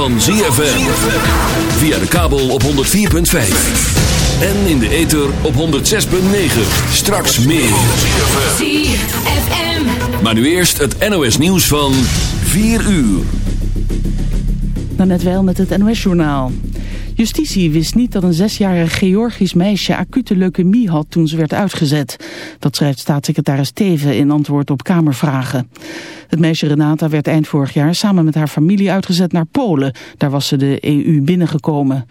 van ZFM. Via de kabel op 104.5. En in de ether op 106.9. Straks meer. ZFM. Maar nu eerst het NOS nieuws van 4 uur. Dan net wel met het NOS-journaal. Justitie wist niet dat een zesjarig Georgisch meisje acute leukemie had toen ze werd uitgezet. Dat schrijft staatssecretaris Teven in antwoord op Kamervragen. Het meisje Renata werd eind vorig jaar samen met haar familie uitgezet naar Polen. Daar was ze de EU binnengekomen.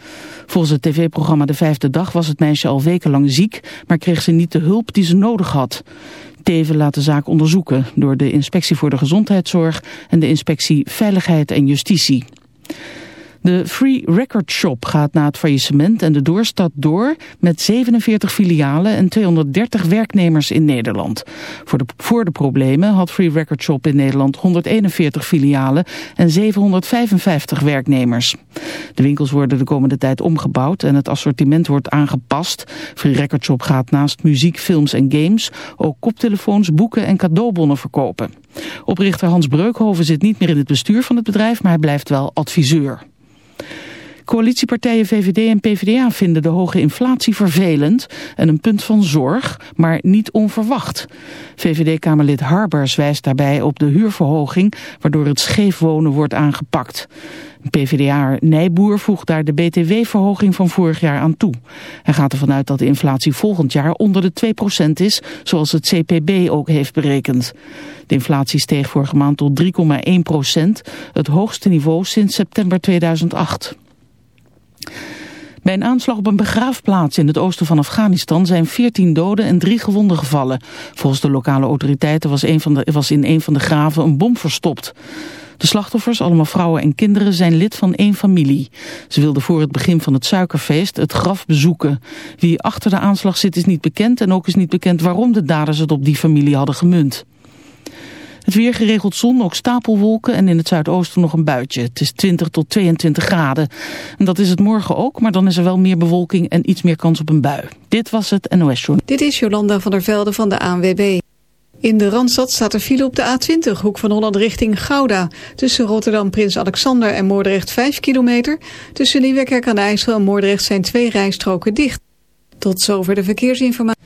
Volgens het tv-programma De Vijfde Dag was het meisje al wekenlang ziek, maar kreeg ze niet de hulp die ze nodig had. Teven laat de zaak onderzoeken door de Inspectie voor de Gezondheidszorg en de Inspectie Veiligheid en Justitie. De Free Record Shop gaat na het faillissement en de doorstad door met 47 filialen en 230 werknemers in Nederland. Voor de, voor de problemen had Free Record Shop in Nederland 141 filialen en 755 werknemers. De winkels worden de komende tijd omgebouwd en het assortiment wordt aangepast. Free Record Shop gaat naast muziek, films en games ook koptelefoons, boeken en cadeaubonnen verkopen. Oprichter Hans Breukhoven zit niet meer in het bestuur van het bedrijf, maar hij blijft wel adviseur. Coalitiepartijen VVD en PvdA vinden de hoge inflatie vervelend en een punt van zorg, maar niet onverwacht. VVD-Kamerlid Harbers wijst daarbij op de huurverhoging, waardoor het scheef wonen wordt aangepakt. PvdA Nijboer voegt daar de btw-verhoging van vorig jaar aan toe. Hij gaat ervan uit dat de inflatie volgend jaar onder de 2% is, zoals het CPB ook heeft berekend. De inflatie steeg vorige maand tot 3,1%, het hoogste niveau sinds september 2008. Bij een aanslag op een begraafplaats in het oosten van Afghanistan zijn 14 doden en 3 gewonden gevallen. Volgens de lokale autoriteiten was, van was in een van de graven een bom verstopt. De slachtoffers, allemaal vrouwen en kinderen, zijn lid van één familie. Ze wilden voor het begin van het suikerfeest het graf bezoeken. Wie achter de aanslag zit is niet bekend en ook is niet bekend waarom de daders het op die familie hadden gemunt. Het weer geregeld zon, ook stapelwolken en in het zuidoosten nog een buitje. Het is 20 tot 22 graden. En dat is het morgen ook, maar dan is er wel meer bewolking en iets meer kans op een bui. Dit was het NOS Journal. Dit is Jolanda van der Velde van de ANWB. In de Randstad staat er file op de A20, hoek van Holland richting Gouda. Tussen Rotterdam, Prins Alexander en Moordrecht 5 kilometer. Tussen Nieuwekerk aan de IJssel en Moordrecht zijn twee rijstroken dicht. Tot zover de verkeersinformatie.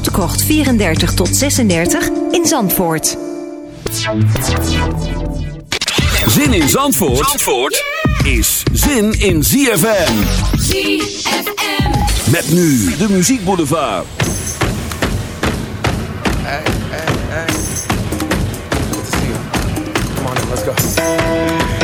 Krocht 34 tot 36 in Zandvoort. Zin in Zandvoort, Zandvoort is zin in ZFM. ZFM. Met nu de muziekboulevard. Hey, hey, hey. Good to see you. Come on let's go.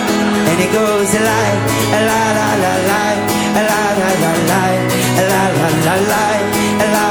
And it goes a la la la la, la la la la, la la la la la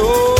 yo.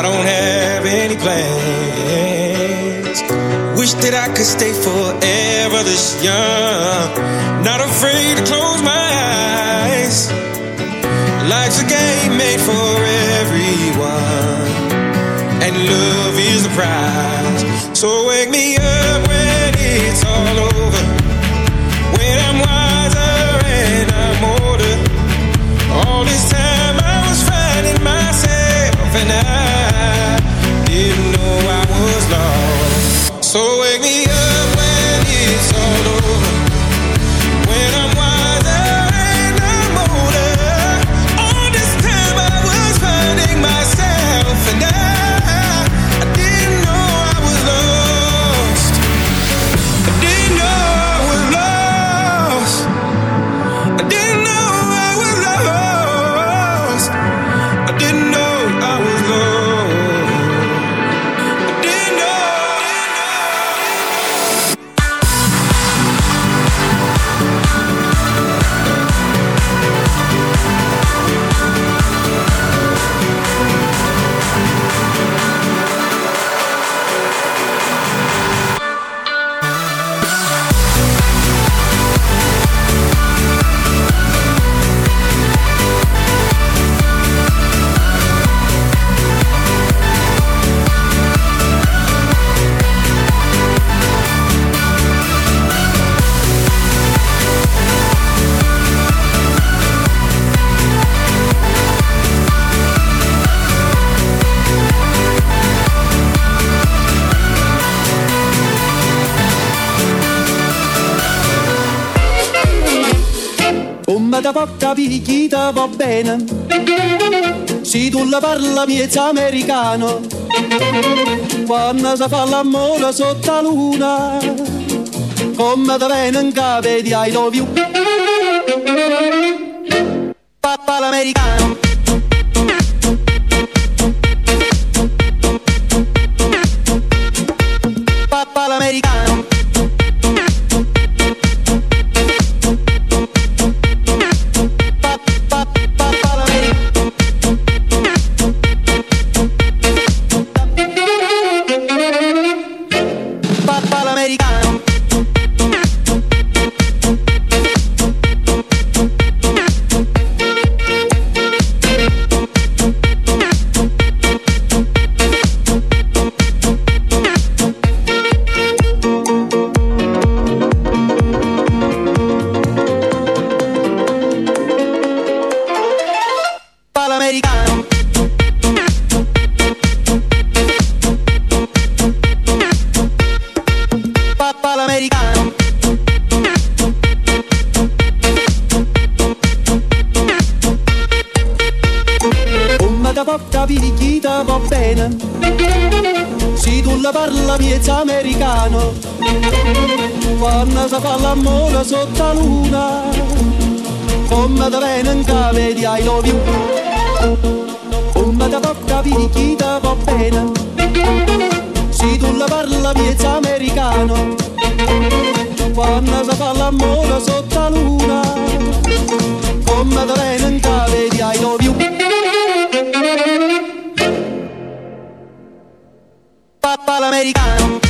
I don't have any plans. Wish that I could stay forever this young, not afraid to close my Come da porta picchita va bene. Se tu la parla miezza americano. Quando si fa l'amore sotto la luna Come da viene in capo di I love you. Papà l'americano mattina Come te venen che vedi ai lovi Come te tocca vedi chi va bene? Se tu la parla piezza americano. Quando si fa l'amore sotto la luna Come te venen che vedi ai lovi Papà l'americano.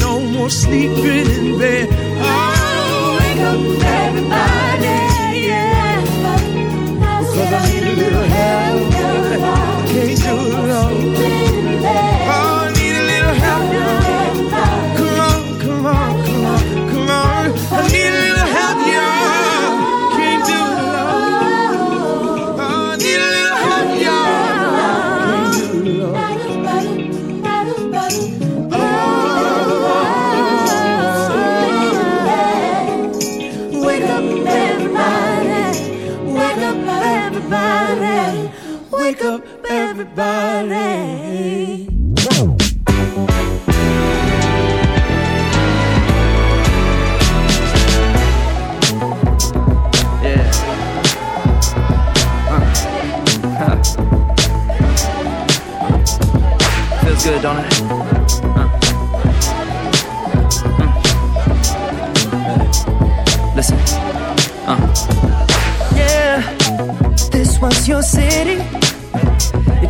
No more sleeping in bed. Oh, wake up, everybody. Yeah. Because I need good, don't it? Uh. Listen. Uh. Yeah, this was your city.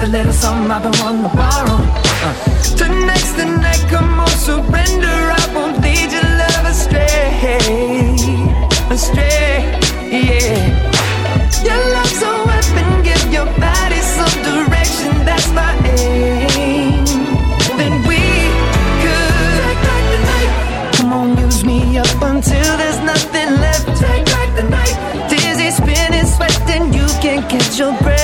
the little something I've been wanting to borrow. Uh. Tonight's the night, come on, surrender. I won't lead your love astray, astray, yeah. Your love's a weapon, give your body some direction. That's my aim. Then we could take back the night. Come on, use me up until there's nothing left. Take back the night. Dizzy, spinning, sweating, you can't catch your breath.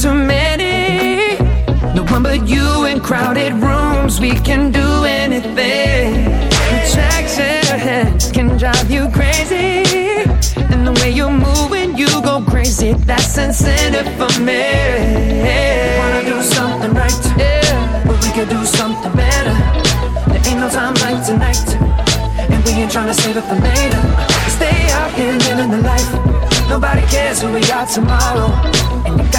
too many. No one but you in crowded rooms. We can do anything. The tracks can drive you crazy. And the way you move when you go crazy, that's incentive for me. Yeah. Wanna do something right? Yeah. But we can do something better. There ain't no time like tonight. And we ain't trying to save it for later. Stay out here living the life. Nobody cares who we are tomorrow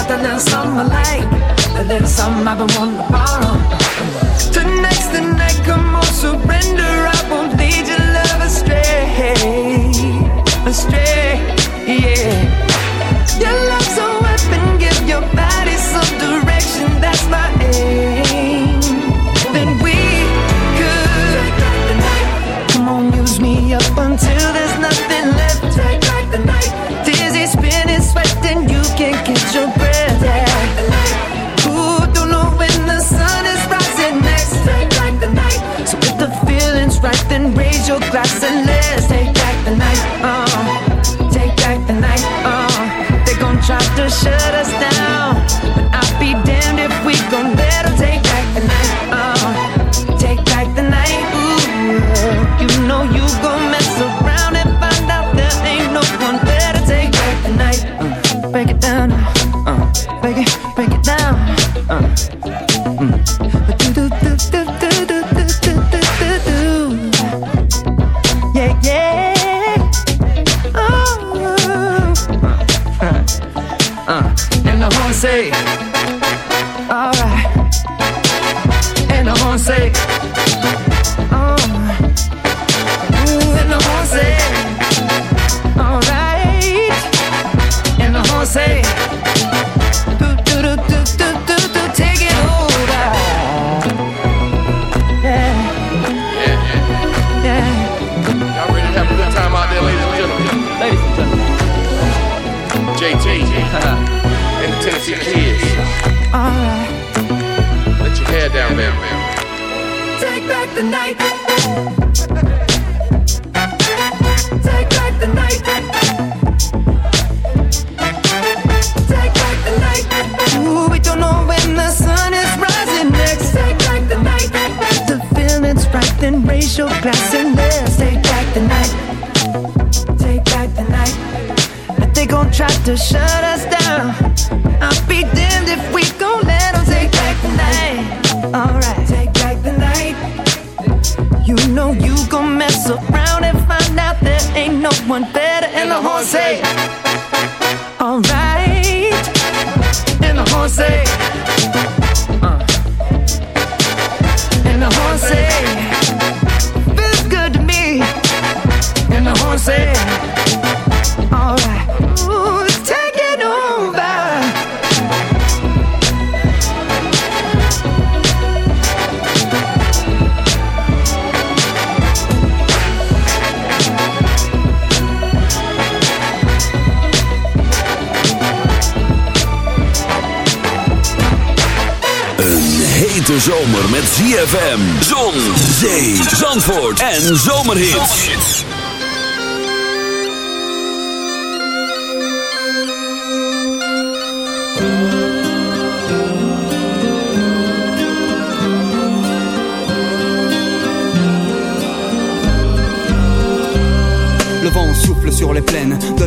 got the little something I like, a little something I've been wanting to borrow. That's. special glass and let's take back the night. Take back the night. But they gon' try to shut up. zomer met ZFM. Zon, zee, zandvoort en zomerhits. Le vent souffle sur les plaines de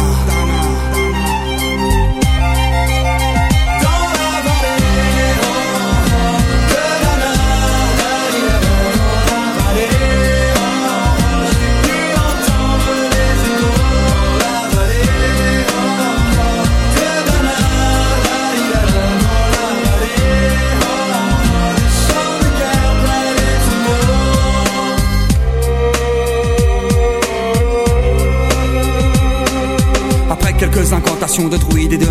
d'autres, oui, des deux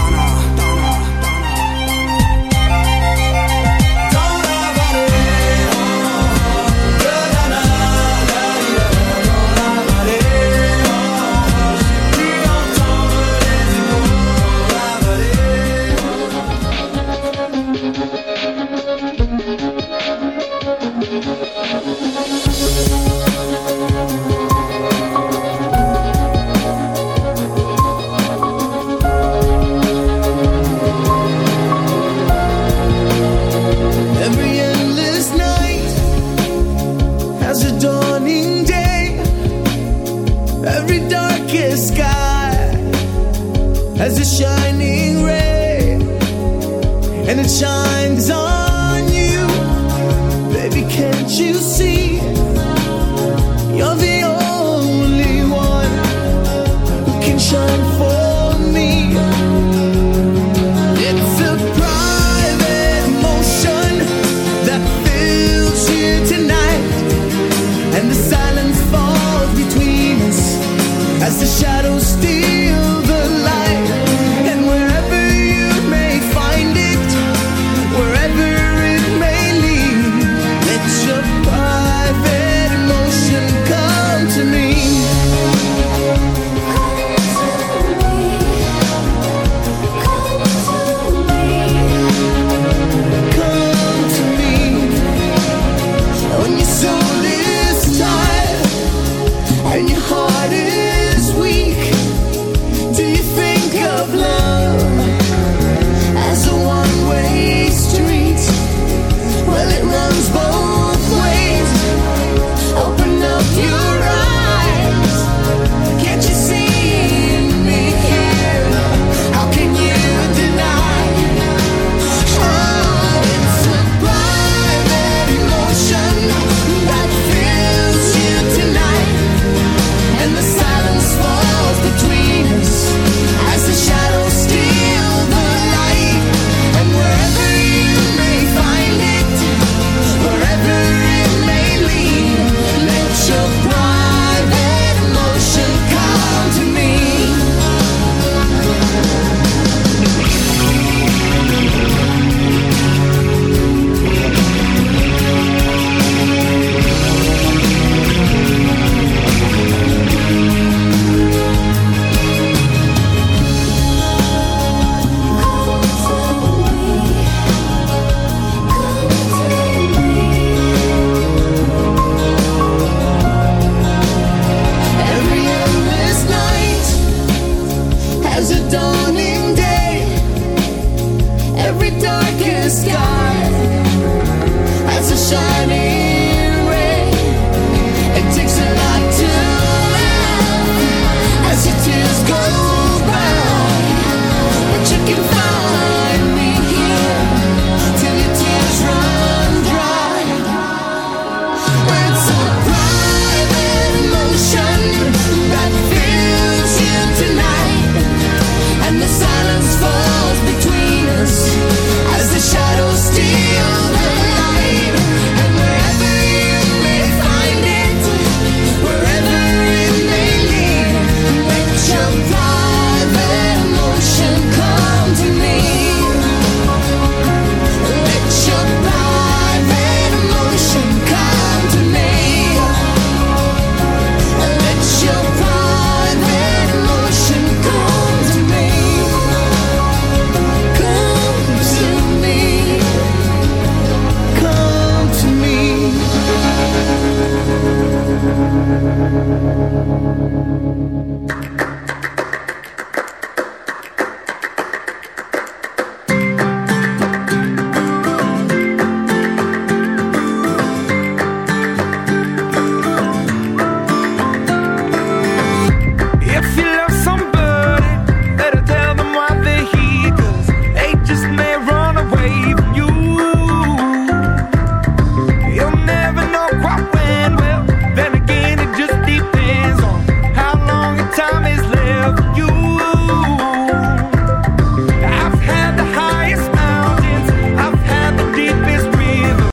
the shadows steal don't Thank you.